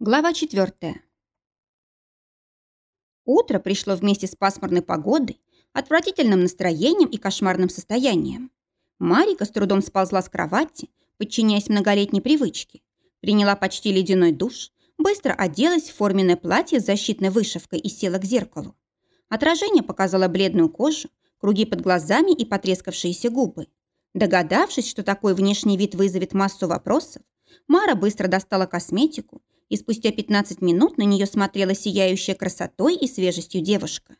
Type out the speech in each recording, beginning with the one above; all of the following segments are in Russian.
Глава 4. Утро пришло вместе с пасмурной погодой, отвратительным настроением и кошмарным состоянием. Марика с трудом сползла с кровати, подчиняясь многолетней привычке, приняла почти ледяной душ, быстро оделась в форменное платье с защитной вышивкой и села к зеркалу. Отражение показало бледную кожу, круги под глазами и потрескавшиеся губы. Догадавшись, что такой внешний вид вызовет массу вопросов, Мара быстро достала косметику и спустя 15 минут на нее смотрела сияющая красотой и свежестью девушка.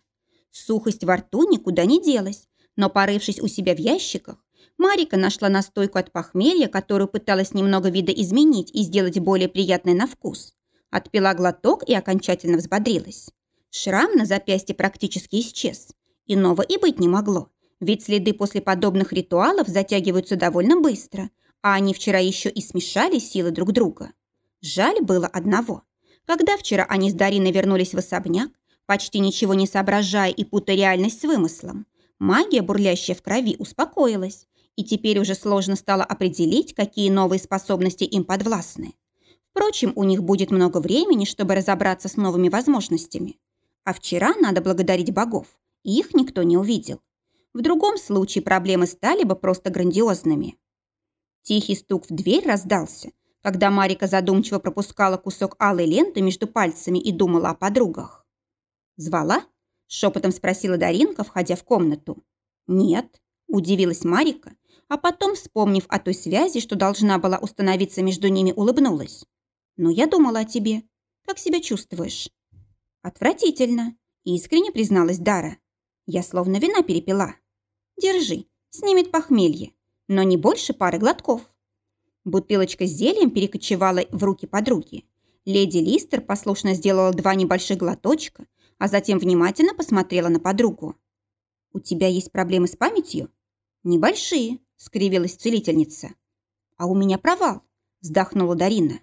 Сухость во рту никуда не делась, но, порывшись у себя в ящиках, Марика нашла настойку от похмелья, которую пыталась немного видоизменить и сделать более приятной на вкус. Отпила глоток и окончательно взбодрилась. Шрам на запястье практически исчез. Иного и быть не могло, ведь следы после подобных ритуалов затягиваются довольно быстро, а они вчера еще и смешали силы друг друга. Жаль было одного. Когда вчера они с Дариной вернулись в особняк, почти ничего не соображая и путая реальность с вымыслом, магия, бурлящая в крови, успокоилась, и теперь уже сложно стало определить, какие новые способности им подвластны. Впрочем, у них будет много времени, чтобы разобраться с новыми возможностями. А вчера надо благодарить богов, и их никто не увидел. В другом случае проблемы стали бы просто грандиозными. Тихий стук в дверь раздался, когда Марика задумчиво пропускала кусок алой ленты между пальцами и думала о подругах. «Звала?» – шепотом спросила Даринка, входя в комнату. «Нет», – удивилась Марика, а потом, вспомнив о той связи, что должна была установиться между ними, улыбнулась. «Но я думала о тебе. Как себя чувствуешь?» «Отвратительно», – искренне призналась Дара. «Я словно вина перепила. Держи, снимет похмелье, но не больше пары глотков». Бутылочка с зельем перекочевала в руки подруги. Леди Листер послушно сделала два небольших глоточка, а затем внимательно посмотрела на подругу. «У тебя есть проблемы с памятью?» «Небольшие», — скривилась целительница. «А у меня провал», — вздохнула Дарина.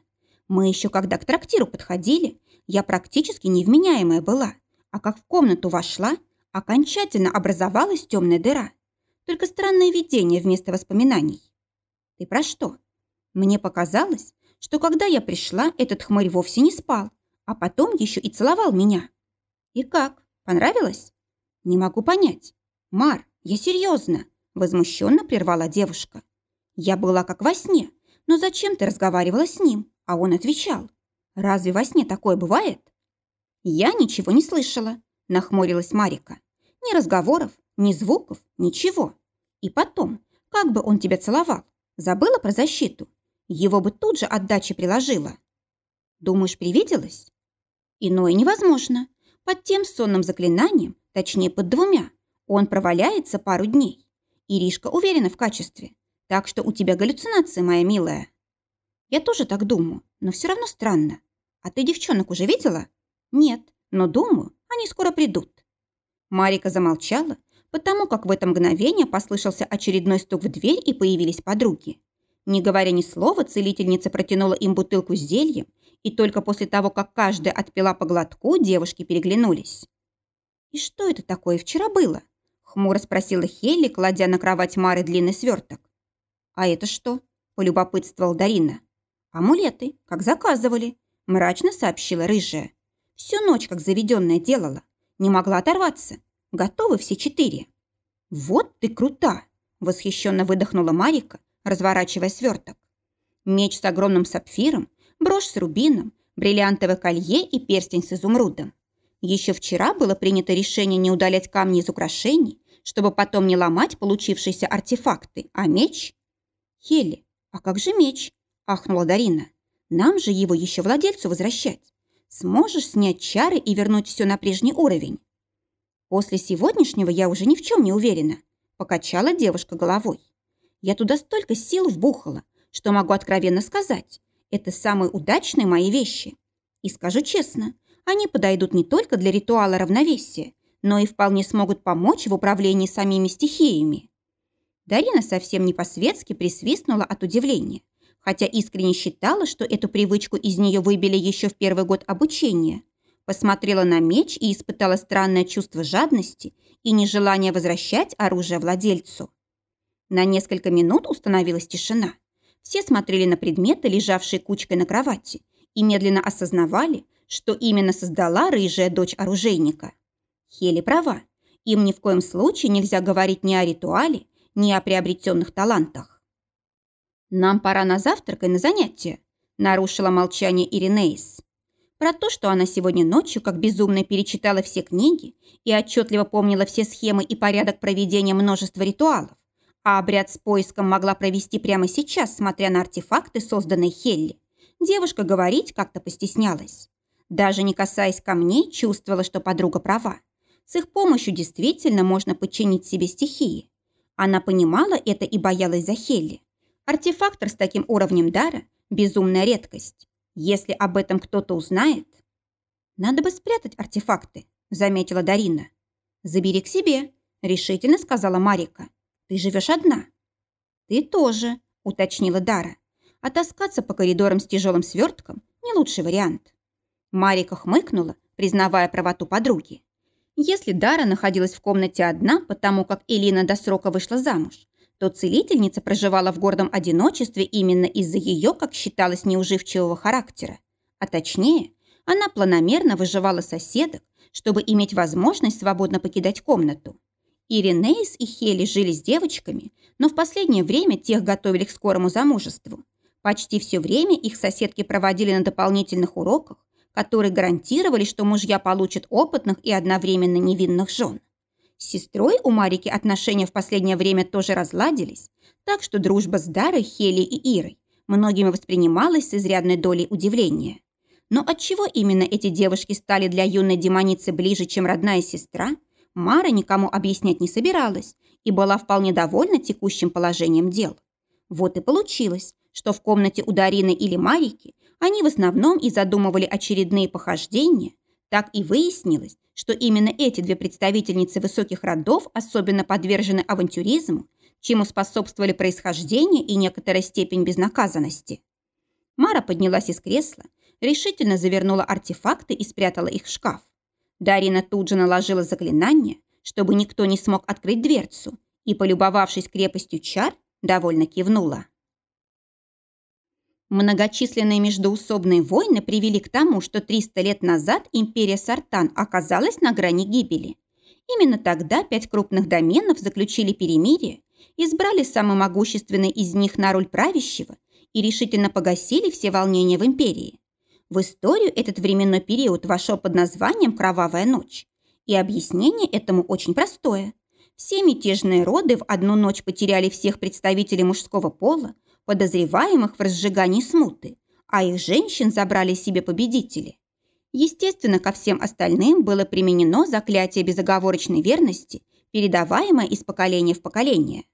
«Мы еще когда к трактиру подходили, я практически невменяемая была, а как в комнату вошла, окончательно образовалась темная дыра. Только странное видение вместо воспоминаний». «Ты про что?» Мне показалось, что когда я пришла, этот хмырь вовсе не спал, а потом еще и целовал меня. И как? Понравилось? Не могу понять. Мар, я серьезно, возмущенно прервала девушка. Я была как во сне, но зачем ты разговаривала с ним? А он отвечал. Разве во сне такое бывает? Я ничего не слышала, нахмурилась Марика. Ни разговоров, ни звуков, ничего. И потом, как бы он тебя целовал? Забыла про защиту? Его бы тут же отдачи приложила. Думаешь, привиделось? Иное невозможно. Под тем сонным заклинанием, точнее под двумя, он проваляется пару дней. Иришка уверена в качестве. Так что у тебя галлюцинации, моя милая. Я тоже так думаю, но все равно странно. А ты девчонок уже видела? Нет, но думаю, они скоро придут. Марика замолчала, потому как в это мгновение послышался очередной стук в дверь и появились подруги. Не говоря ни слова, целительница протянула им бутылку с зельем, и только после того, как каждая отпила по глотку, девушки переглянулись. «И что это такое вчера было?» — хмуро спросила Хелли, кладя на кровать Мары длинный сверток. «А это что?» — полюбопытствовал Дарина. «Амулеты, как заказывали», — мрачно сообщила рыжая. «Всю ночь, как заведенная, делала. Не могла оторваться. Готовы все четыре». «Вот ты крута!» — восхищенно выдохнула Марика, разворачивая сверток. Меч с огромным сапфиром, брошь с рубином, бриллиантовое колье и перстень с изумрудом. Еще вчера было принято решение не удалять камни из украшений, чтобы потом не ломать получившиеся артефакты, а меч... Хелли, а как же меч? Ахнула Дарина. Нам же его еще владельцу возвращать. Сможешь снять чары и вернуть все на прежний уровень? После сегодняшнего я уже ни в чем не уверена, покачала девушка головой. Я туда столько сил вбухала, что могу откровенно сказать, это самые удачные мои вещи. И скажу честно, они подойдут не только для ритуала равновесия, но и вполне смогут помочь в управлении самими стихиями. Дарина совсем не по-светски присвистнула от удивления, хотя искренне считала, что эту привычку из нее выбили еще в первый год обучения. Посмотрела на меч и испытала странное чувство жадности и нежелание возвращать оружие владельцу. На несколько минут установилась тишина. Все смотрели на предметы, лежавшие кучкой на кровати, и медленно осознавали, что именно создала рыжая дочь оружейника. Хели права. Им ни в коем случае нельзя говорить ни о ритуале, ни о приобретенных талантах. «Нам пора на завтрак и на занятия», – нарушила молчание Иринеис. Про то, что она сегодня ночью как безумно перечитала все книги и отчетливо помнила все схемы и порядок проведения множества ритуалов, а обряд с поиском могла провести прямо сейчас, смотря на артефакты, созданные Хелли, девушка говорить как-то постеснялась. Даже не касаясь камней, чувствовала, что подруга права. С их помощью действительно можно подчинить себе стихии. Она понимала это и боялась за Хелли. Артефактор с таким уровнем дара – безумная редкость. Если об этом кто-то узнает... Надо бы спрятать артефакты, заметила Дарина. Забери к себе, решительно сказала Марика. Ты живешь одна. Ты тоже, уточнила Дара. А таскаться по коридорам с тяжелым свертком – не лучший вариант. Марика хмыкнула, признавая правоту подруги. Если Дара находилась в комнате одна, потому как Элина до срока вышла замуж, то целительница проживала в гордом одиночестве именно из-за ее, как считалось, неуживчивого характера. А точнее, она планомерно выживала соседок, чтобы иметь возможность свободно покидать комнату. Иринеис и Хели жили с девочками, но в последнее время тех готовили к скорому замужеству. Почти все время их соседки проводили на дополнительных уроках, которые гарантировали, что мужья получат опытных и одновременно невинных жен. С сестрой у Марики отношения в последнее время тоже разладились, так что дружба с Дарой, Хели и Ирой многими воспринималась с изрядной долей удивления. Но отчего именно эти девушки стали для юной демоницы ближе, чем родная сестра, Мара никому объяснять не собиралась и была вполне довольна текущим положением дел. Вот и получилось, что в комнате у Дарины или Марики они в основном и задумывали очередные похождения, так и выяснилось, что именно эти две представительницы высоких родов особенно подвержены авантюризму, чему способствовали происхождение и некоторая степень безнаказанности. Мара поднялась из кресла, решительно завернула артефакты и спрятала их в шкаф. Дарина тут же наложила заклинание, чтобы никто не смог открыть дверцу, и, полюбовавшись крепостью чар, довольно кивнула. Многочисленные междоусобные войны привели к тому, что 300 лет назад империя Сартан оказалась на грани гибели. Именно тогда пять крупных доменов заключили перемирие, избрали самый могущественный из них на роль правящего и решительно погасили все волнения в империи. В историю этот временной период вошел под названием «Кровавая ночь». И объяснение этому очень простое. Все мятежные роды в одну ночь потеряли всех представителей мужского пола, подозреваемых в разжигании смуты, а их женщин забрали себе победители. Естественно, ко всем остальным было применено заклятие безоговорочной верности, передаваемое из поколения в поколение.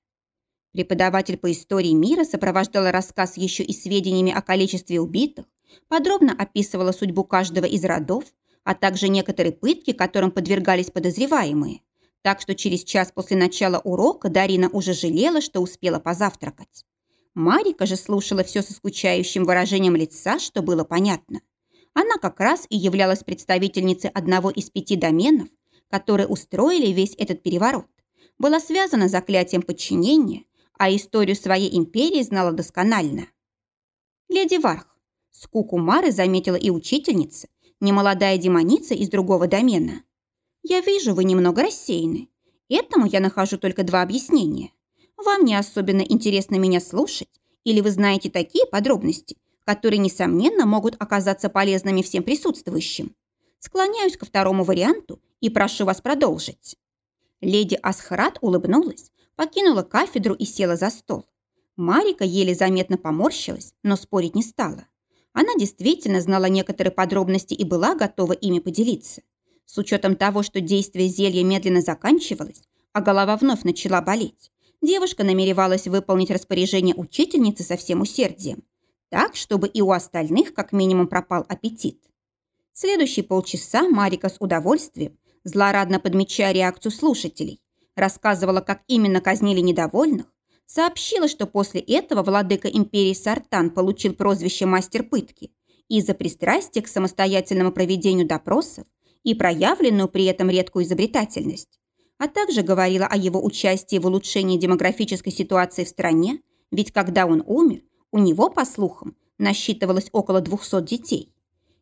Преподаватель по истории мира сопровождал рассказ еще и сведениями о количестве убитых, подробно описывала судьбу каждого из родов, а также некоторые пытки, которым подвергались подозреваемые. Так что через час после начала урока Дарина уже жалела, что успела позавтракать. Марика же слушала все со скучающим выражением лица, что было понятно. Она как раз и являлась представительницей одного из пяти доменов, которые устроили весь этот переворот. Была связана заклятием подчинения, а историю своей империи знала досконально. Леди Варх, скуку Мары заметила и учительница, немолодая демоница из другого домена. «Я вижу, вы немного рассеяны. Этому я нахожу только два объяснения. Вам не особенно интересно меня слушать, или вы знаете такие подробности, которые, несомненно, могут оказаться полезными всем присутствующим. Склоняюсь ко второму варианту и прошу вас продолжить». Леди Асхарат улыбнулась, покинула кафедру и села за стол. Марика еле заметно поморщилась, но спорить не стала. Она действительно знала некоторые подробности и была готова ими поделиться. С учетом того, что действие зелья медленно заканчивалось, а голова вновь начала болеть, девушка намеревалась выполнить распоряжение учительницы со всем усердием, так, чтобы и у остальных как минимум пропал аппетит. Следующие полчаса Марика с удовольствием, злорадно подмечая реакцию слушателей, рассказывала, как именно казнили недовольных, сообщила, что после этого владыка империи Сартан получил прозвище «мастер пытки» из-за пристрастия к самостоятельному проведению допросов и проявленную при этом редкую изобретательность а также говорила о его участии в улучшении демографической ситуации в стране, ведь когда он умер, у него, по слухам, насчитывалось около 200 детей.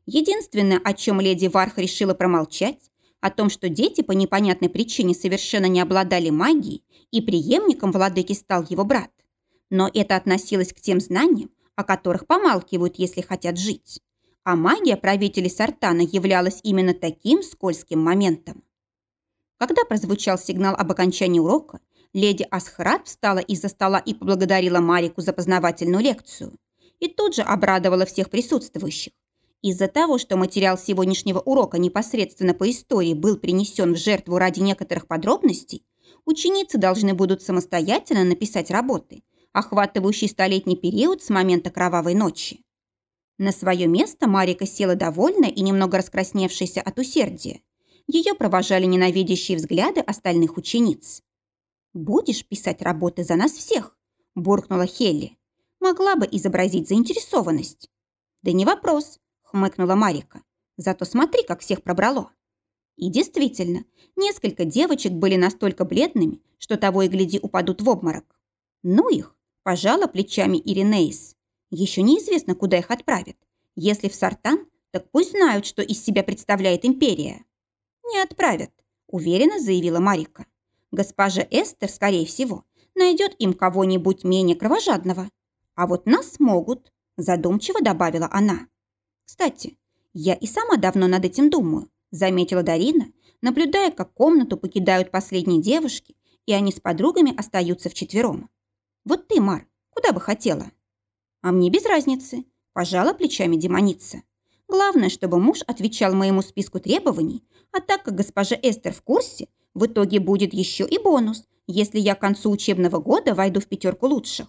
Единственное, о чем леди Варх решила промолчать, о том, что дети по непонятной причине совершенно не обладали магией, и преемником владыки стал его брат. Но это относилось к тем знаниям, о которых помалкивают, если хотят жить. А магия правителей Сартана являлась именно таким скользким моментом. Когда прозвучал сигнал об окончании урока, леди Асхрат встала из-за стола и поблагодарила Марику за познавательную лекцию. И тут же обрадовала всех присутствующих. Из-за того, что материал сегодняшнего урока непосредственно по истории был принесен в жертву ради некоторых подробностей, ученицы должны будут самостоятельно написать работы, охватывающие столетний период с момента кровавой ночи. На свое место Марика села довольная и немного раскрасневшаяся от усердия. Ее провожали ненавидящие взгляды остальных учениц. «Будешь писать работы за нас всех?» – буркнула Хелли. «Могла бы изобразить заинтересованность». «Да не вопрос», – хмыкнула Марика. «Зато смотри, как всех пробрало». И действительно, несколько девочек были настолько бледными, что того и гляди упадут в обморок. Ну их, пожала плечами Иринеис. Еще неизвестно, куда их отправят. Если в Сартан, так пусть знают, что из себя представляет империя. Не отправят, уверенно заявила Марика. Госпожа Эстер, скорее всего, найдет им кого-нибудь менее кровожадного. А вот нас могут, задумчиво добавила она. Кстати, я и сама давно над этим думаю, заметила Дарина, наблюдая, как комнату покидают последние девушки, и они с подругами остаются вчетвером. Вот ты, Мар, куда бы хотела? А мне без разницы, пожала плечами демоница. Главное, чтобы муж отвечал моему списку требований, а так как госпожа Эстер в курсе, в итоге будет еще и бонус, если я к концу учебного года войду в пятерку лучших.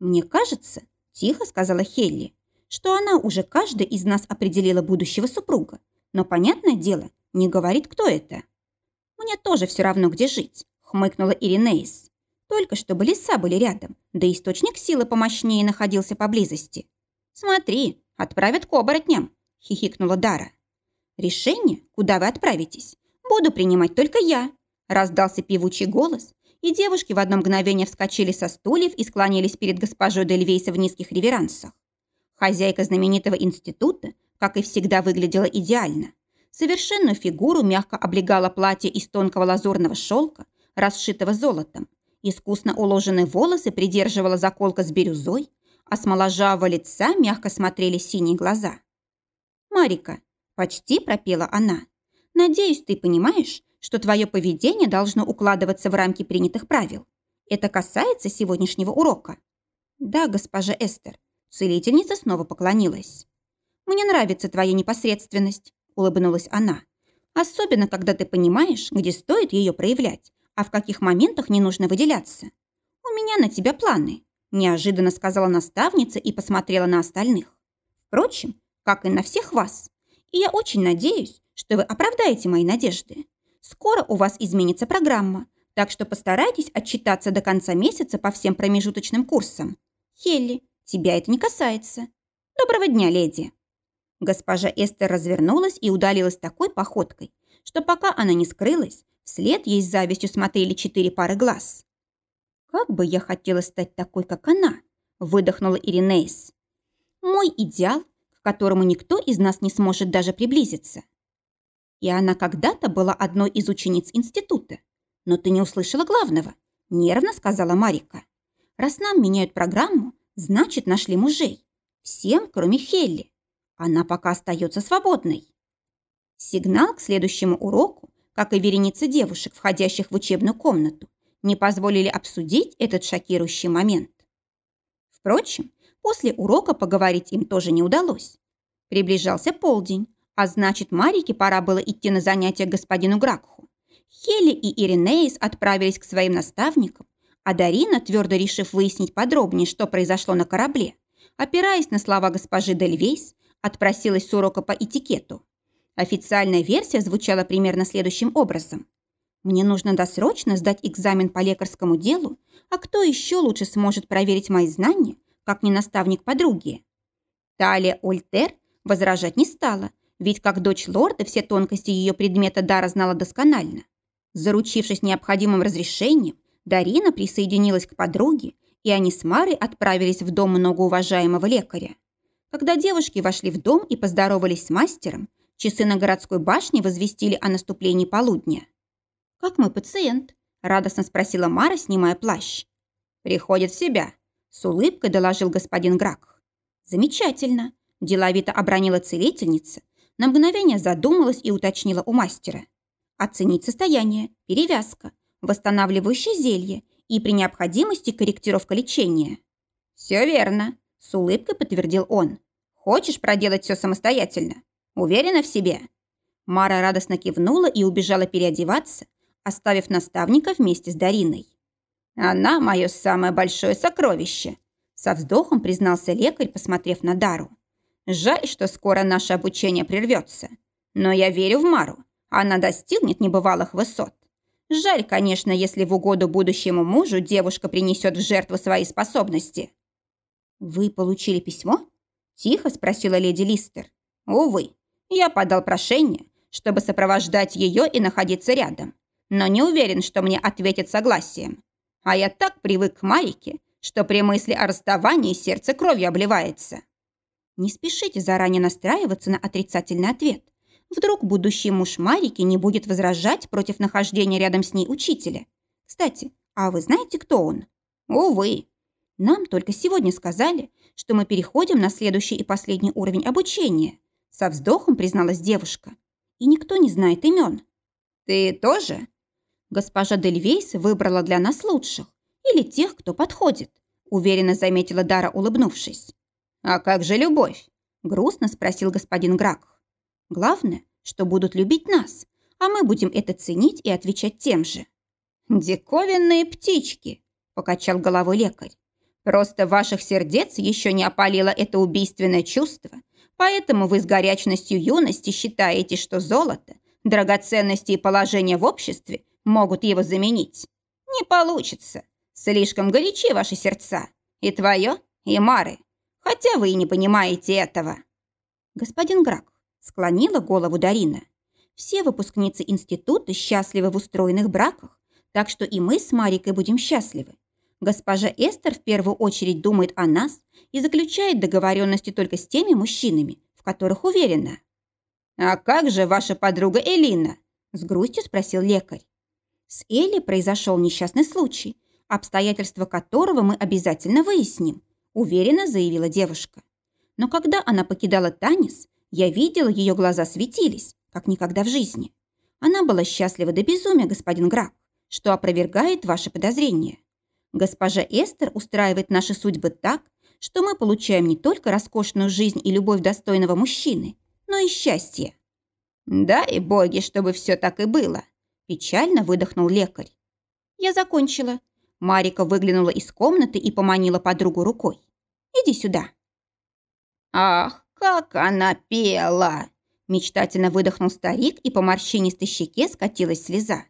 Мне кажется, тихо сказала Хелли, что она уже каждый из нас определила будущего супруга, но, понятное дело, не говорит, кто это. Мне тоже все равно, где жить, хмыкнула Иринеис. Только чтобы леса были рядом, да источник силы помощнее находился поблизости. Смотри, отправят к оборотням, хихикнула Дара. Решение, куда вы отправитесь, Буду принимать только я», – раздался певучий голос, и девушки в одно мгновение вскочили со стульев и склонились перед госпожой Дельвейса в низких реверансах. Хозяйка знаменитого института, как и всегда, выглядела идеально. Совершенную фигуру мягко облегало платье из тонкого лазурного шелка, расшитого золотом. Искусно уложенные волосы придерживала заколка с бирюзой, а с моложавого лица мягко смотрели синие глаза. «Марика», – почти пропела она, Надеюсь, ты понимаешь, что твое поведение должно укладываться в рамки принятых правил. Это касается сегодняшнего урока. Да, госпожа Эстер. Целительница снова поклонилась. Мне нравится твоя непосредственность, улыбнулась она. Особенно, когда ты понимаешь, где стоит ее проявлять, а в каких моментах не нужно выделяться. У меня на тебя планы, неожиданно сказала наставница и посмотрела на остальных. Впрочем, как и на всех вас. И я очень надеюсь, что вы оправдаете мои надежды. Скоро у вас изменится программа, так что постарайтесь отчитаться до конца месяца по всем промежуточным курсам. Хелли, тебя это не касается. Доброго дня, леди. Госпожа Эстер развернулась и удалилась такой походкой, что пока она не скрылась, вслед ей с завистью смотрели четыре пары глаз. «Как бы я хотела стать такой, как она!» – выдохнула Иринейс. «Мой идеал, к которому никто из нас не сможет даже приблизиться. И она когда-то была одной из учениц института. Но ты не услышала главного, нервно сказала Марика. Раз нам меняют программу, значит, нашли мужей. Всем, кроме Хелли. Она пока остается свободной. Сигнал к следующему уроку, как и вереница девушек, входящих в учебную комнату, не позволили обсудить этот шокирующий момент. Впрочем, после урока поговорить им тоже не удалось. Приближался полдень, а значит, Марике пора было идти на занятия господину Гракху. Хелли и Иринеис отправились к своим наставникам, а Дарина, твердо решив выяснить подробнее, что произошло на корабле, опираясь на слова госпожи Дельвейс, отпросилась с урока по этикету. Официальная версия звучала примерно следующим образом. «Мне нужно досрочно сдать экзамен по лекарскому делу, а кто еще лучше сможет проверить мои знания, как не наставник подруги?» Талия Ольтер возражать не стала ведь как дочь лорда все тонкости ее предмета дара знала досконально. Заручившись необходимым разрешением, Дарина присоединилась к подруге, и они с Марой отправились в дом многоуважаемого лекаря. Когда девушки вошли в дом и поздоровались с мастером, часы на городской башне возвестили о наступлении полудня. «Как мой пациент?» – радостно спросила Мара, снимая плащ. «Приходит в себя», – с улыбкой доложил господин Грак. «Замечательно», – деловито обронила целительница, на мгновение задумалась и уточнила у мастера. «Оценить состояние, перевязка, восстанавливающее зелье и при необходимости корректировка лечения». «Все верно», – с улыбкой подтвердил он. «Хочешь проделать все самостоятельно? Уверена в себе?» Мара радостно кивнула и убежала переодеваться, оставив наставника вместе с Дариной. «Она мое самое большое сокровище», – со вздохом признался лекарь, посмотрев на Дару. «Жаль, что скоро наше обучение прервется. Но я верю в Мару. Она достигнет небывалых высот. Жаль, конечно, если в угоду будущему мужу девушка принесет в жертву свои способности». «Вы получили письмо?» – тихо спросила леди Листер. «Увы, я подал прошение, чтобы сопровождать ее и находиться рядом, но не уверен, что мне ответят согласием. А я так привык к Марике, что при мысли о расставании сердце кровью обливается». Не спешите заранее настраиваться на отрицательный ответ. Вдруг будущий муж Марики не будет возражать против нахождения рядом с ней учителя. Кстати, а вы знаете, кто он? Увы. Нам только сегодня сказали, что мы переходим на следующий и последний уровень обучения. Со вздохом призналась девушка. И никто не знает имен. Ты тоже? Госпожа Дельвейс выбрала для нас лучших. Или тех, кто подходит. Уверенно заметила Дара, улыбнувшись. А как же любовь? Грустно спросил господин Грак. Главное, что будут любить нас, а мы будем это ценить и отвечать тем же. «Диковинные птички», – покачал головой лекарь. «Просто ваших сердец еще не опалило это убийственное чувство, поэтому вы с горячностью юности считаете, что золото, драгоценности и положение в обществе могут его заменить. Не получится. Слишком горячи ваши сердца. И твое, и Мары. Хотя вы и не понимаете этого». «Господин Грак, Склонила голову Дарина. Все выпускницы института счастливы в устроенных браках, так что и мы с Марикой будем счастливы. Госпожа Эстер в первую очередь думает о нас и заключает договоренности только с теми мужчинами, в которых уверена. «А как же ваша подруга Элина?» – с грустью спросил лекарь. С Элли произошел несчастный случай, обстоятельства которого мы обязательно выясним, уверенно заявила девушка. Но когда она покидала Танис, я видела, ее глаза светились, как никогда в жизни. Она была счастлива до безумия, господин граф, что опровергает ваши подозрения. Госпожа Эстер устраивает наши судьбы так, что мы получаем не только роскошную жизнь и любовь достойного мужчины, но и счастье. Да и боги, чтобы все так и было. Печально выдохнул лекарь. Я закончила. Марика выглянула из комнаты и поманила подругу рукой. Иди сюда. Ах, «Как она пела!» Мечтательно выдохнул старик, и по морщинистой щеке скатилась слеза.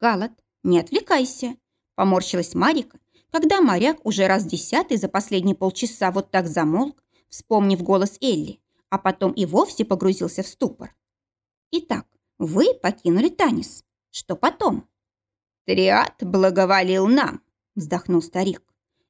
«Галат, не отвлекайся!» Поморщилась Марика, когда моряк уже раз десятый за последние полчаса вот так замолк, вспомнив голос Элли, а потом и вовсе погрузился в ступор. «Итак, вы покинули Танис. Что потом?» «Триад благоволил нам», – вздохнул старик.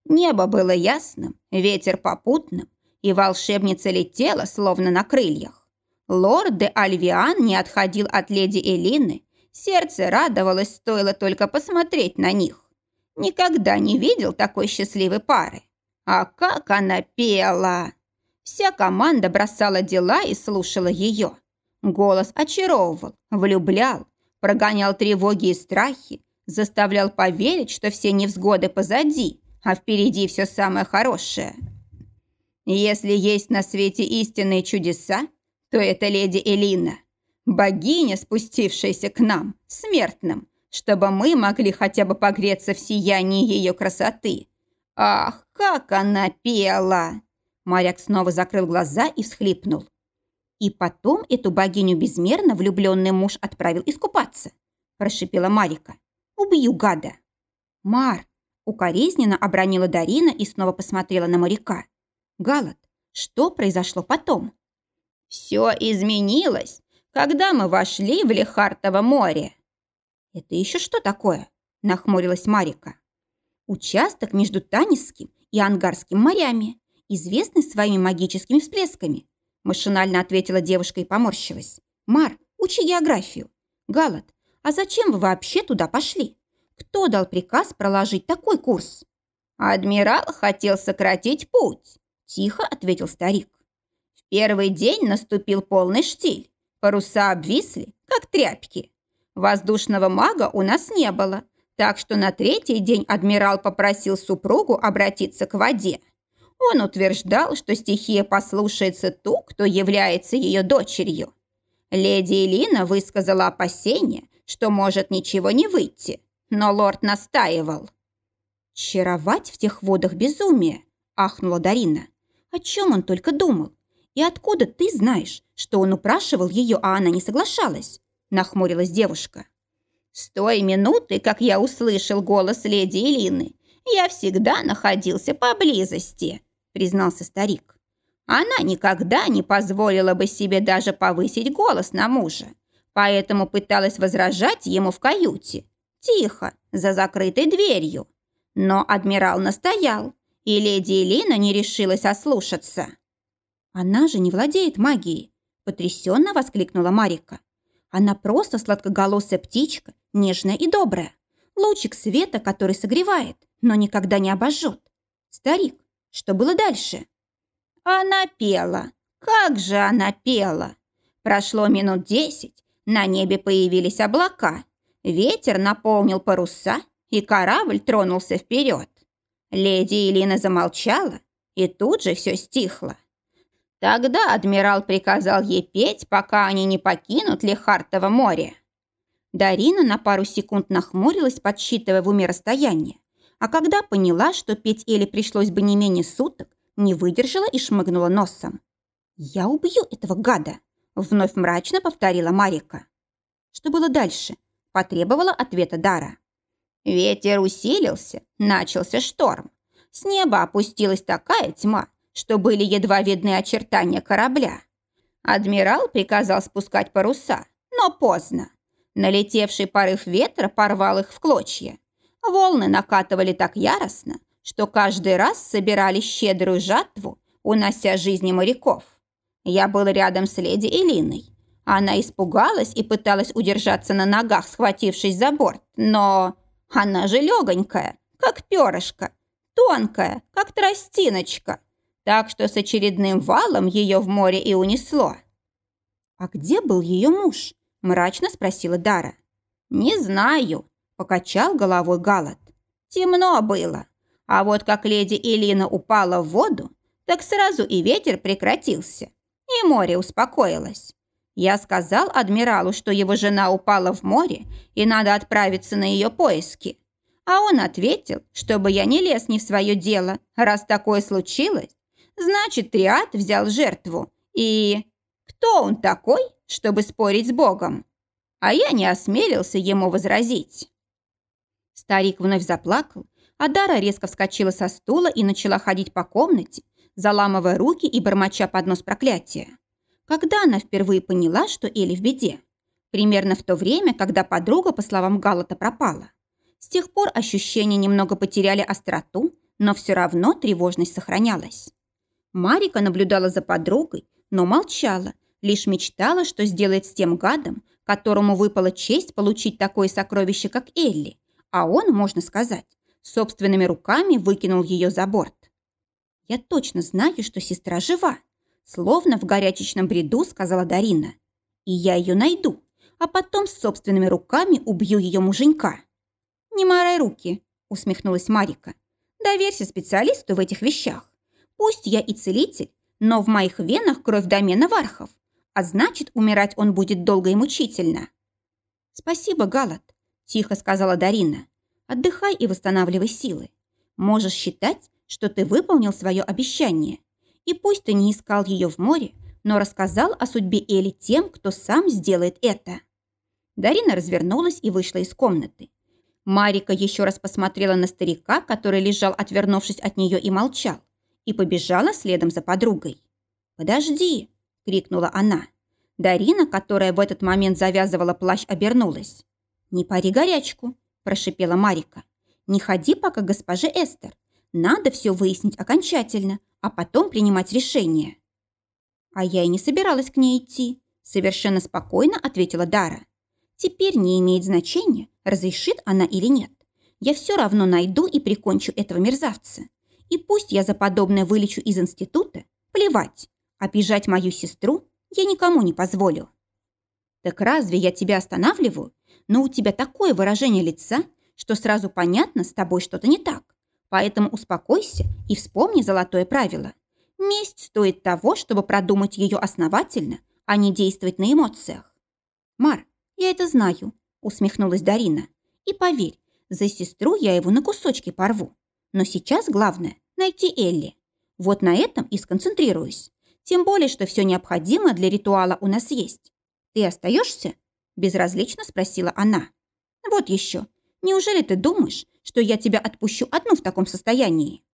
«Небо было ясным, ветер попутным, и волшебница летела, словно на крыльях. Лорд де Альвиан не отходил от леди Элины, сердце радовалось, стоило только посмотреть на них. Никогда не видел такой счастливой пары. А как она пела! Вся команда бросала дела и слушала ее. Голос очаровывал, влюблял, прогонял тревоги и страхи, заставлял поверить, что все невзгоды позади, а впереди все самое хорошее – если есть на свете истинные чудеса, то это леди Элина, богиня, спустившаяся к нам, смертным, чтобы мы могли хотя бы погреться в сиянии ее красоты. Ах, как она пела!» Моряк снова закрыл глаза и всхлипнул. И потом эту богиню безмерно влюбленный муж отправил искупаться, прошипела Марика. «Убью гада!» «Мар!» Укоризненно обронила Дарина и снова посмотрела на моряка. Галат, что произошло потом? Все изменилось, когда мы вошли в Лехартово море. Это еще что такое? Нахмурилась Марика. Участок между Танисским и Ангарским морями. известный своими магическими всплесками. Машинально ответила девушка и поморщилась. Мар, учи географию. Галат, а зачем вы вообще туда пошли? Кто дал приказ проложить такой курс? Адмирал хотел сократить путь, тихо ответил старик. В первый день наступил полный штиль. Паруса обвисли, как тряпки. Воздушного мага у нас не было, так что на третий день адмирал попросил супругу обратиться к воде. Он утверждал, что стихия послушается ту, кто является ее дочерью. Леди Элина высказала опасение, что может ничего не выйти, но лорд настаивал. «Чаровать в тех водах безумие!» – ахнула Дарина. «О чем он только думал? И откуда ты знаешь, что он упрашивал ее, а она не соглашалась?» – нахмурилась девушка. С той минуты, как я услышал голос леди Элины, я всегда находился поблизости, признался старик. Она никогда не позволила бы себе даже повысить голос на мужа, поэтому пыталась возражать ему в каюте, тихо, за закрытой дверью. Но адмирал настоял, и леди Элина не решилась ослушаться. «Она же не владеет магией», – потрясенно воскликнула Марика. «Она просто сладкоголосая птичка нежная и добрая. Лучик света, который согревает, но никогда не обожжет. Старик, что было дальше? Она пела. Как же она пела! Прошло минут десять, на небе появились облака. Ветер наполнил паруса, и корабль тронулся вперед. Леди Элина замолчала, и тут же все стихло. Тогда адмирал приказал ей петь, пока они не покинут Лехартово море. Дарина на пару секунд нахмурилась, подсчитывая в уме расстояние. А когда поняла, что петь Эле пришлось бы не менее суток, не выдержала и шмыгнула носом. «Я убью этого гада!» – вновь мрачно повторила Марика. Что было дальше? Потребовала ответа Дара. Ветер усилился, начался шторм. С неба опустилась такая тьма, что были едва видны очертания корабля. Адмирал приказал спускать паруса, но поздно. Налетевший порыв ветра порвал их в клочья. Волны накатывали так яростно, что каждый раз собирали щедрую жатву, унося жизни моряков. Я был рядом с леди Элиной. Она испугалась и пыталась удержаться на ногах, схватившись за борт, но она же легонькая, как перышко, тонкая, как тростиночка, так что с очередным валом ее в море и унесло. А где был ее муж? мрачно спросила Дара. «Не знаю», – покачал головой Галат. «Темно было. А вот как леди Элина упала в воду, так сразу и ветер прекратился, и море успокоилось. Я сказал адмиралу, что его жена упала в море, и надо отправиться на ее поиски. А он ответил, чтобы я не лез не в свое дело, раз такое случилось. Значит, Триад взял жертву. И кто он такой, чтобы спорить с Богом. А я не осмелился ему возразить. Старик вновь заплакал, а Дара резко вскочила со стула и начала ходить по комнате, заламывая руки и бормоча под нос проклятия. Когда она впервые поняла, что Эли в беде? Примерно в то время, когда подруга, по словам Галата, пропала. С тех пор ощущения немного потеряли остроту, но все равно тревожность сохранялась. Марика наблюдала за подругой, но молчала, Лишь мечтала, что сделает с тем гадом, которому выпала честь получить такое сокровище, как Элли, а он, можно сказать, собственными руками выкинул ее за борт. «Я точно знаю, что сестра жива», словно в горячечном бреду сказала Дарина. «И я ее найду, а потом с собственными руками убью ее муженька». «Не морай руки», усмехнулась Марика. «Доверься специалисту в этих вещах. Пусть я и целитель, но в моих венах кровь домена вархов, а значит, умирать он будет долго и мучительно. «Спасибо, Галат», – тихо сказала Дарина. «Отдыхай и восстанавливай силы. Можешь считать, что ты выполнил свое обещание. И пусть ты не искал ее в море, но рассказал о судьбе Эли тем, кто сам сделает это». Дарина развернулась и вышла из комнаты. Марика еще раз посмотрела на старика, который лежал, отвернувшись от нее и молчал, и побежала следом за подругой. «Подожди!» – крикнула она. Дарина, которая в этот момент завязывала плащ, обернулась. «Не пари горячку», – прошипела Марика. «Не ходи пока госпоже Эстер. Надо все выяснить окончательно, а потом принимать решение. А я и не собиралась к ней идти, совершенно спокойно ответила Дара. Теперь не имеет значения, разрешит она или нет. Я все равно найду и прикончу этого мерзавца. И пусть я за подобное вылечу из института, плевать. Обижать мою сестру я никому не позволю. Так разве я тебя останавливаю? Но у тебя такое выражение лица, что сразу понятно, с тобой что-то не так. Поэтому успокойся и вспомни золотое правило. Месть стоит того, чтобы продумать ее основательно, а не действовать на эмоциях. Мар, я это знаю, усмехнулась Дарина. И поверь, за сестру я его на кусочки порву. Но сейчас главное – найти Элли. Вот на этом и сконцентрируюсь. Тем более, что все необходимое для ритуала у нас есть. Ты остаешься? Безразлично спросила она. Вот еще. Неужели ты думаешь, что я тебя отпущу одну в таком состоянии?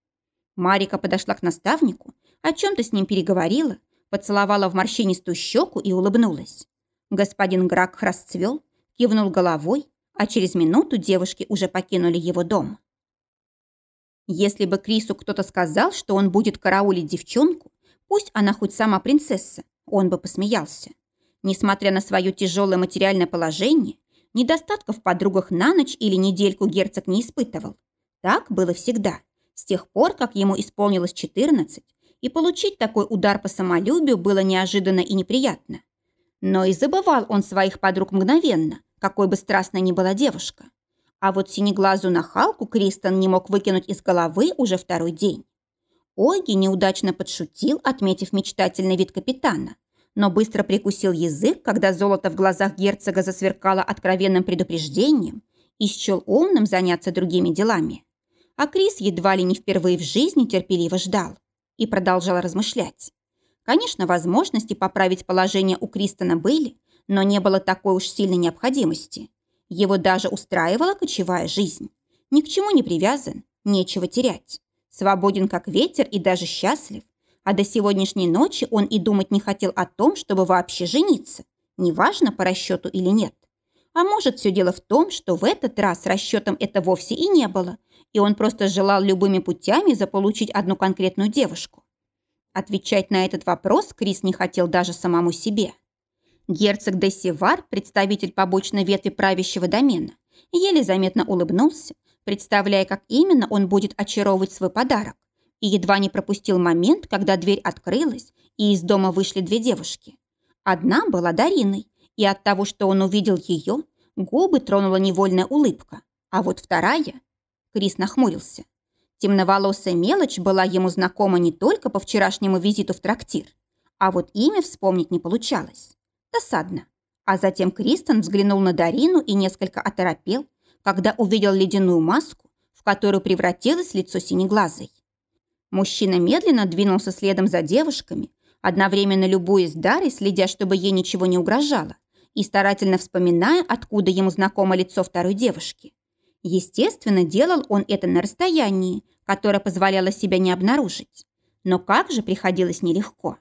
Марика подошла к наставнику, о чем-то с ним переговорила, поцеловала в морщинистую щеку и улыбнулась. Господин Грак расцвел, кивнул головой, а через минуту девушки уже покинули его дом. Если бы Крису кто-то сказал, что он будет караулить девчонку, пусть она хоть сама принцесса, он бы посмеялся. Несмотря на свое тяжелое материальное положение, недостатков в подругах на ночь или недельку герцог не испытывал. Так было всегда, с тех пор, как ему исполнилось 14, и получить такой удар по самолюбию было неожиданно и неприятно. Но и забывал он своих подруг мгновенно, какой бы страстной ни была девушка. А вот синеглазую нахалку Кристен не мог выкинуть из головы уже второй день. Ольги неудачно подшутил, отметив мечтательный вид капитана, но быстро прикусил язык, когда золото в глазах герцога засверкало откровенным предупреждением и счел умным заняться другими делами. А Крис едва ли не впервые в жизни терпеливо ждал и продолжал размышлять. Конечно, возможности поправить положение у Кристона были, но не было такой уж сильной необходимости. Его даже устраивала кочевая жизнь. Ни к чему не привязан, нечего терять. Свободен как ветер и даже счастлив. А до сегодняшней ночи он и думать не хотел о том, чтобы вообще жениться. Неважно, по расчету или нет. А может, все дело в том, что в этот раз расчетом это вовсе и не было, и он просто желал любыми путями заполучить одну конкретную девушку. Отвечать на этот вопрос Крис не хотел даже самому себе. Герцог де Севар, представитель побочной ветви правящего домена, еле заметно улыбнулся, представляя, как именно он будет очаровывать свой подарок, и едва не пропустил момент, когда дверь открылась, и из дома вышли две девушки. Одна была Дариной, и от того, что он увидел ее, губы тронула невольная улыбка, а вот вторая... Крис нахмурился. Темноволосая мелочь была ему знакома не только по вчерашнему визиту в трактир, а вот имя вспомнить не получалось. Досадно. А затем Кристен взглянул на Дарину и несколько оторопел, когда увидел ледяную маску, в которую превратилось лицо синеглазой. Мужчина медленно двинулся следом за девушками, одновременно любуясь Дарой, следя, чтобы ей ничего не угрожало, и старательно вспоминая, откуда ему знакомо лицо второй девушки. Естественно, делал он это на расстоянии, которое позволяло себя не обнаружить. Но как же приходилось нелегко.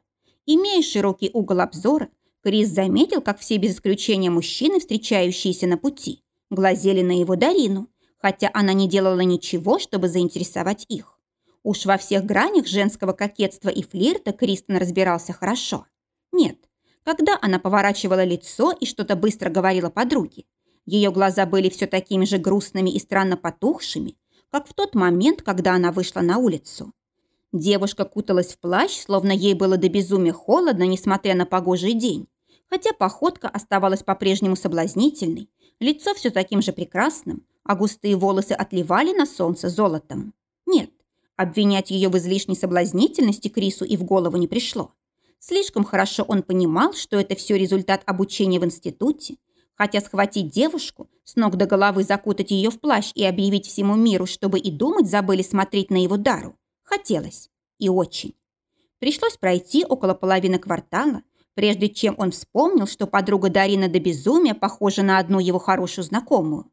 Имея широкий угол обзора, Крис заметил, как все без исключения мужчины, встречающиеся на пути, глазели на его Дарину, хотя она не делала ничего, чтобы заинтересовать их. Уж во всех гранях женского кокетства и флирта Кристен разбирался хорошо. Нет, когда она поворачивала лицо и что-то быстро говорила подруге, ее глаза были все такими же грустными и странно потухшими, как в тот момент, когда она вышла на улицу. Девушка куталась в плащ, словно ей было до безумия холодно, несмотря на погожий день. Хотя походка оставалась по-прежнему соблазнительной, лицо все таким же прекрасным, а густые волосы отливали на солнце золотом. Нет, обвинять ее в излишней соблазнительности Крису и в голову не пришло. Слишком хорошо он понимал, что это все результат обучения в институте, хотя схватить девушку, с ног до головы закутать ее в плащ и объявить всему миру, чтобы и думать забыли смотреть на его дару, Хотелось. И очень. Пришлось пройти около половины квартала, прежде чем он вспомнил, что подруга Дарина до безумия похожа на одну его хорошую знакомую.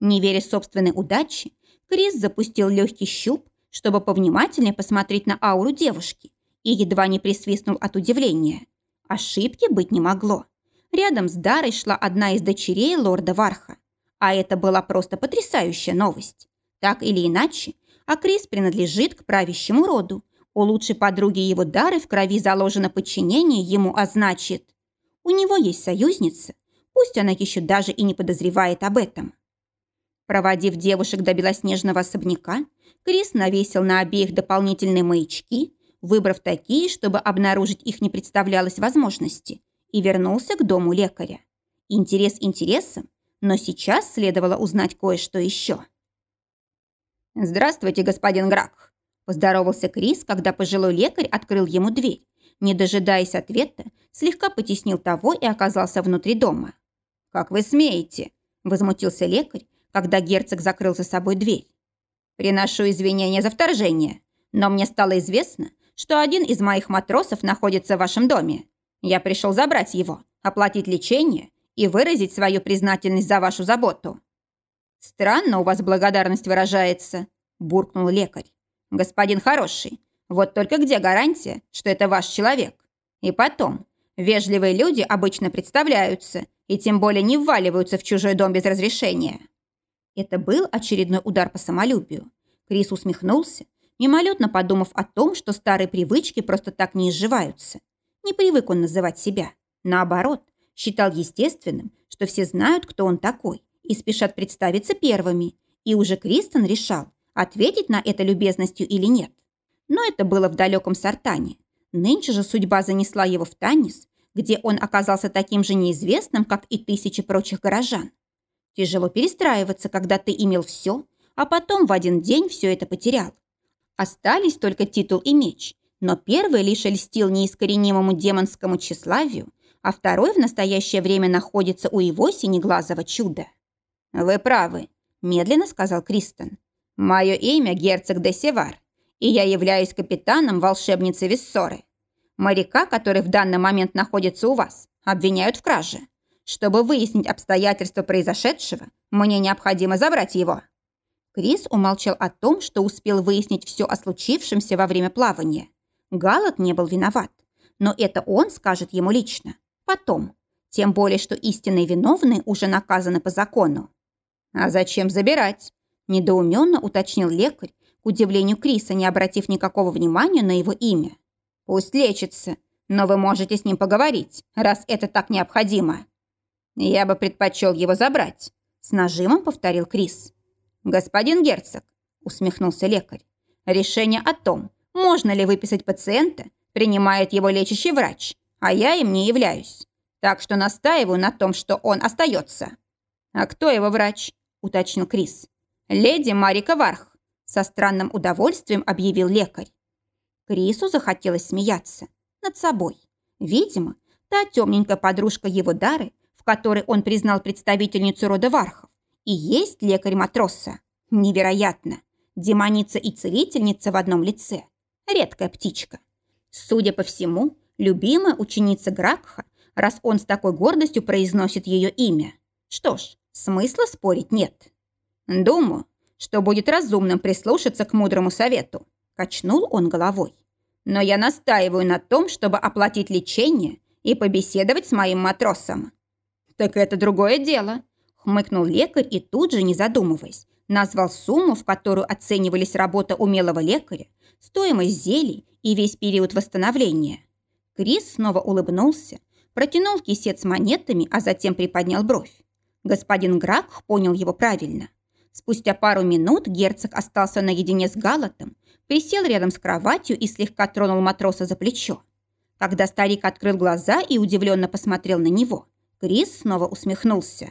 Не веря собственной удаче, Крис запустил легкий щуп, чтобы повнимательнее посмотреть на ауру девушки, и едва не присвистнул от удивления. Ошибки быть не могло. Рядом с Дарой шла одна из дочерей лорда Варха. А это была просто потрясающая новость. Так или иначе, А Крис принадлежит к правящему роду. У лучшей подруги его дары в крови заложено подчинение ему, а значит... У него есть союзница, пусть она еще даже и не подозревает об этом. Проводив девушек до белоснежного особняка, Крис навесил на обеих дополнительные маячки, выбрав такие, чтобы обнаружить их не представлялось возможности, и вернулся к дому лекаря. Интерес интересом, но сейчас следовало узнать кое-что еще. «Здравствуйте, господин Грак», – поздоровался Крис, когда пожилой лекарь открыл ему дверь. Не дожидаясь ответа, слегка потеснил того и оказался внутри дома. «Как вы смеете?» – возмутился лекарь, когда герцог закрыл за собой дверь. «Приношу извинения за вторжение, но мне стало известно, что один из моих матросов находится в вашем доме. Я пришел забрать его, оплатить лечение и выразить свою признательность за вашу заботу». «Странно у вас благодарность выражается», – буркнул лекарь. «Господин хороший, вот только где гарантия, что это ваш человек? И потом, вежливые люди обычно представляются и тем более не вваливаются в чужой дом без разрешения». Это был очередной удар по самолюбию. Крис усмехнулся мимолетно подумав о том, что старые привычки просто так не изживаются. Не привык он называть себя. Наоборот, считал естественным, что все знают, кто он такой, и спешат представиться первыми. И уже Кристен решал, ответить на это любезностью или нет. Но это было в далеком Сартане. Нынче же судьба занесла его в Танис, где он оказался таким же неизвестным, как и тысячи прочих горожан. Тяжело перестраиваться, когда ты имел все, а потом в один день все это потерял. Остались только титул и меч, но первый лишь льстил неискоренимому демонскому тщеславию, а второй в настоящее время находится у его синеглазого чуда. «Вы правы», – медленно сказал Кристен. «Мое имя герцог де Севар, и я являюсь капитаном волшебницы Виссоры. Моряка, который в данный момент находится у вас, обвиняют в краже. Чтобы выяснить обстоятельства произошедшего, мне необходимо забрать его». Крис умолчал о том, что успел выяснить все о случившемся во время плавания. Галат не был виноват. Но это он скажет ему лично. Потом. Тем более, что истинные виновные уже наказаны по закону. «А зачем забирать?» – недоуменно уточнил лекарь, к удивлению Криса, не обратив никакого внимания на его имя. «Пусть лечится, но вы можете с ним поговорить, раз это так необходимо». «Я бы предпочел его забрать», – с нажимом повторил Крис. «Господин герцог», – усмехнулся лекарь, – «решение о том, можно ли выписать пациента, принимает его лечащий врач, а я им не являюсь. Так что настаиваю на том, что он остается». «А кто его врач?» – уточнил Крис. «Леди Марика Варх», – со странным удовольствием объявил лекарь. Крису захотелось смеяться. Над собой. Видимо, та темненькая подружка его дары, которой он признал представительницу рода Вархов, и есть лекарь матроса. Невероятно. Демоница и целительница в одном лице. Редкая птичка. Судя по всему, любимая ученица Гракха, раз он с такой гордостью произносит ее имя. Что ж, смысла спорить нет. Думаю, что будет разумным прислушаться к мудрому совету. Качнул он головой. Но я настаиваю на том, чтобы оплатить лечение и побеседовать с моим матросом. Так это другое дело, хмыкнул лекарь и тут же, не задумываясь, назвал сумму, в которую оценивались работа умелого лекаря, стоимость зелий и весь период восстановления. Крис снова улыбнулся, протянул кисет с монетами, а затем приподнял бровь. Господин Грак понял его правильно. Спустя пару минут герцог остался наедине с Галатом, присел рядом с кроватью и слегка тронул матроса за плечо. Когда старик открыл глаза и удивленно посмотрел на него, Крис снова усмехнулся.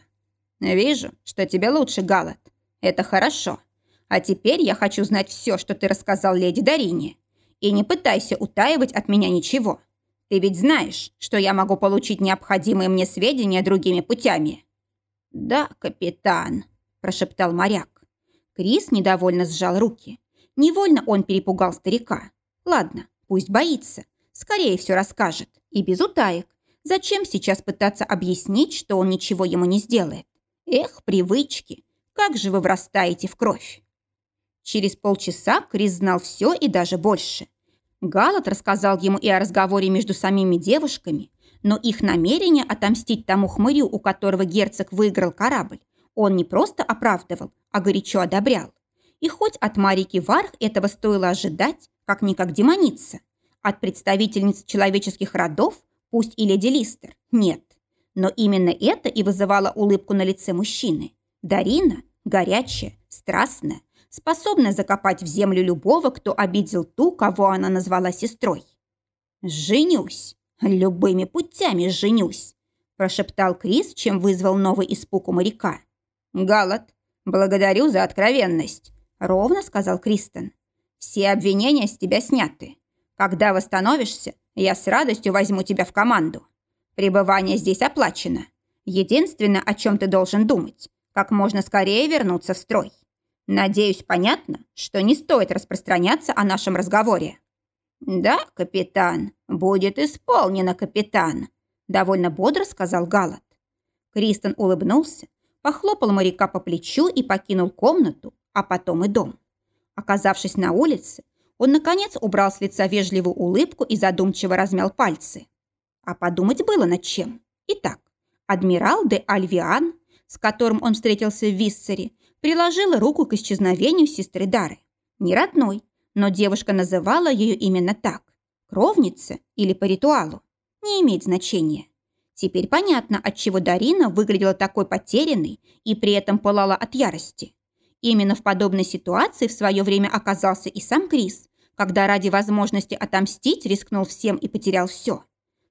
«Вижу, что тебе лучше, Галат. Это хорошо. А теперь я хочу знать все, что ты рассказал леди Дарине. И не пытайся утаивать от меня ничего. Ты ведь знаешь, что я могу получить необходимые мне сведения другими путями». «Да, капитан», – прошептал моряк. Крис недовольно сжал руки. Невольно он перепугал старика. «Ладно, пусть боится. Скорее все расскажет. И без утаек. Зачем сейчас пытаться объяснить, что он ничего ему не сделает? Эх, привычки, как же вы врастаете в кровь. Через полчаса Крис знал все и даже больше. Галат рассказал ему и о разговоре между самими девушками, но их намерение отомстить тому хмырю, у которого герцог выиграл корабль, он не просто оправдывал, а горячо одобрял. И хоть от Марики Варх этого стоило ожидать, как никак демоница, от представительниц человеческих родов, пусть и леди Листер, нет. Но именно это и вызывало улыбку на лице мужчины. Дарина, горячая, страстная, способная закопать в землю любого, кто обидел ту, кого она назвала сестрой. «Женюсь! Любыми путями женюсь!» прошептал Крис, чем вызвал новый испуг у моряка. «Галат, благодарю за откровенность», — ровно сказал Кристен. «Все обвинения с тебя сняты. Когда восстановишься, я с радостью возьму тебя в команду. Пребывание здесь оплачено. Единственное, о чем ты должен думать, как можно скорее вернуться в строй. Надеюсь, понятно, что не стоит распространяться о нашем разговоре». «Да, капитан, будет исполнено, капитан», – довольно бодро сказал Галат. Кристен улыбнулся, похлопал моряка по плечу и покинул комнату, а потом и дом. Оказавшись на улице, он, наконец, убрал с лица вежливую улыбку и задумчиво размял пальцы. А подумать было над чем. Итак, адмирал де Альвиан, с которым он встретился в Виссере, приложила руку к исчезновению сестры Дары. Не родной, но девушка называла ее именно так. Кровница или по ритуалу. Не имеет значения. Теперь понятно, отчего Дарина выглядела такой потерянной и при этом пылала от ярости. Именно в подобной ситуации в свое время оказался и сам Крис, когда ради возможности отомстить рискнул всем и потерял все.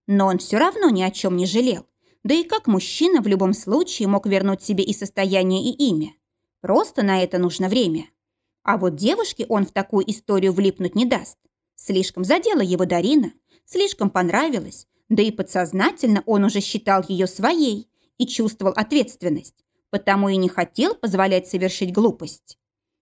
Но он все равно ни о чем не жалел. Да и как мужчина в любом случае мог вернуть себе и состояние, и имя. Просто на это нужно время. А вот девушке он в такую историю влипнуть не даст. Слишком задела его Дарина, слишком понравилась, да и подсознательно он уже считал ее своей и чувствовал ответственность, потому и не хотел позволять совершить глупость.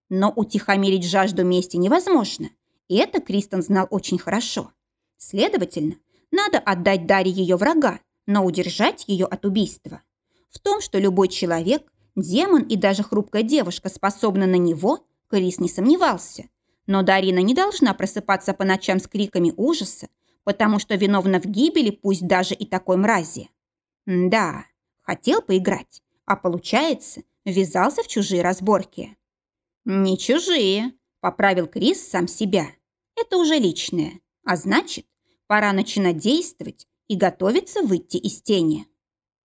Но утихомирить жажду мести невозможно, и это Кристен знал очень хорошо. Следовательно, надо отдать Даре ее врага, но удержать ее от убийства. В том, что любой человек, демон и даже хрупкая девушка способны на него, Крис не сомневался. Но Дарина не должна просыпаться по ночам с криками ужаса, потому что виновна в гибели пусть даже и такой мрази. Да, хотел поиграть, а получается, ввязался в чужие разборки. «Не чужие», – поправил Крис сам себя. «Это уже личное, а значит, пора начинать действовать и готовиться выйти из тени».